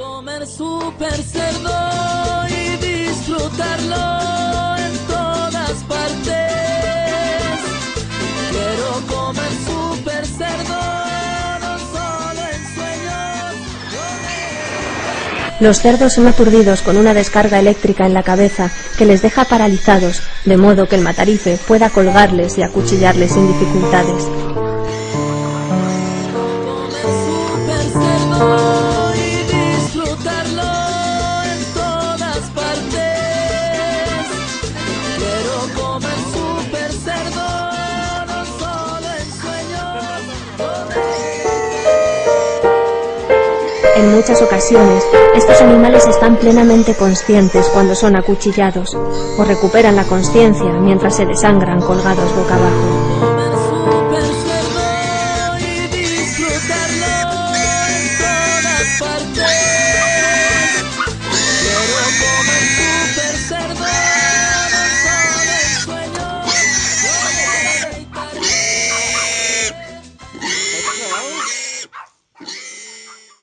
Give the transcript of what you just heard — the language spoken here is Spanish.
comer super cerdo y disfrutarlo en todas partes. Comer super cerdo, solo en. Los cerdos son aturdidos con una descarga eléctrica en la cabeza que les deja paralizados, de modo que el matarife pueda colgarles y acuchillarles sin dificultades. En muchas ocasiones, estos animales están plenamente conscientes cuando son acuchillados, o recuperan la conciencia mientras se desangran colgados boca abajo.